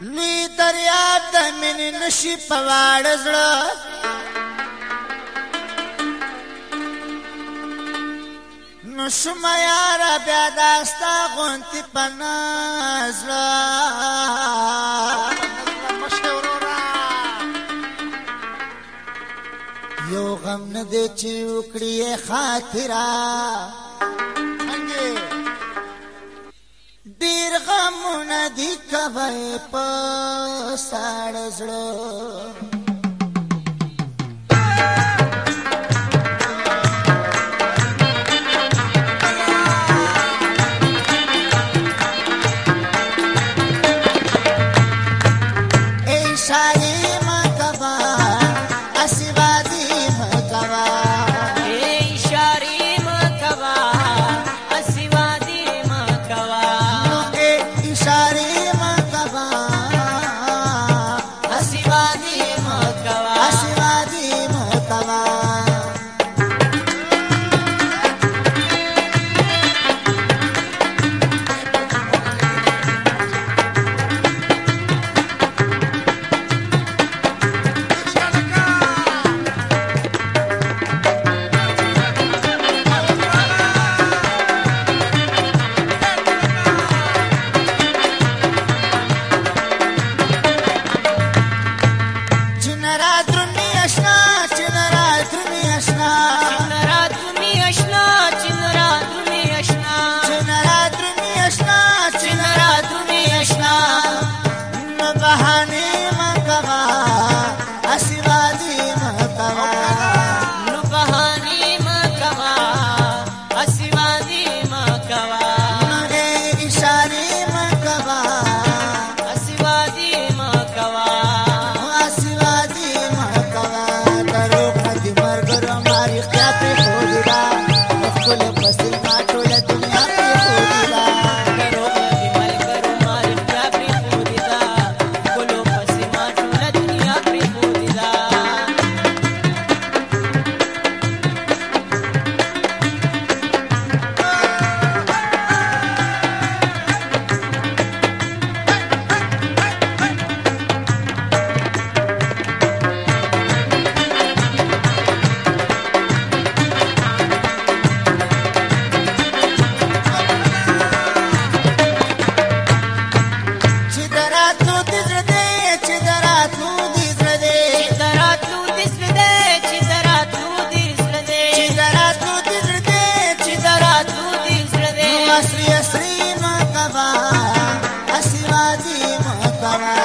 لوی دریا د من نشي پواړ زړه نو شما یار بیا داستا غونتی پنازړه یو غم نه دې چې وکړي خاطره دی کوي په ساړه زړه بهانه ما کبا ګورم اړیکه Asri Asri Makava Asri Vadi Makava